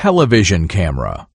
television camera.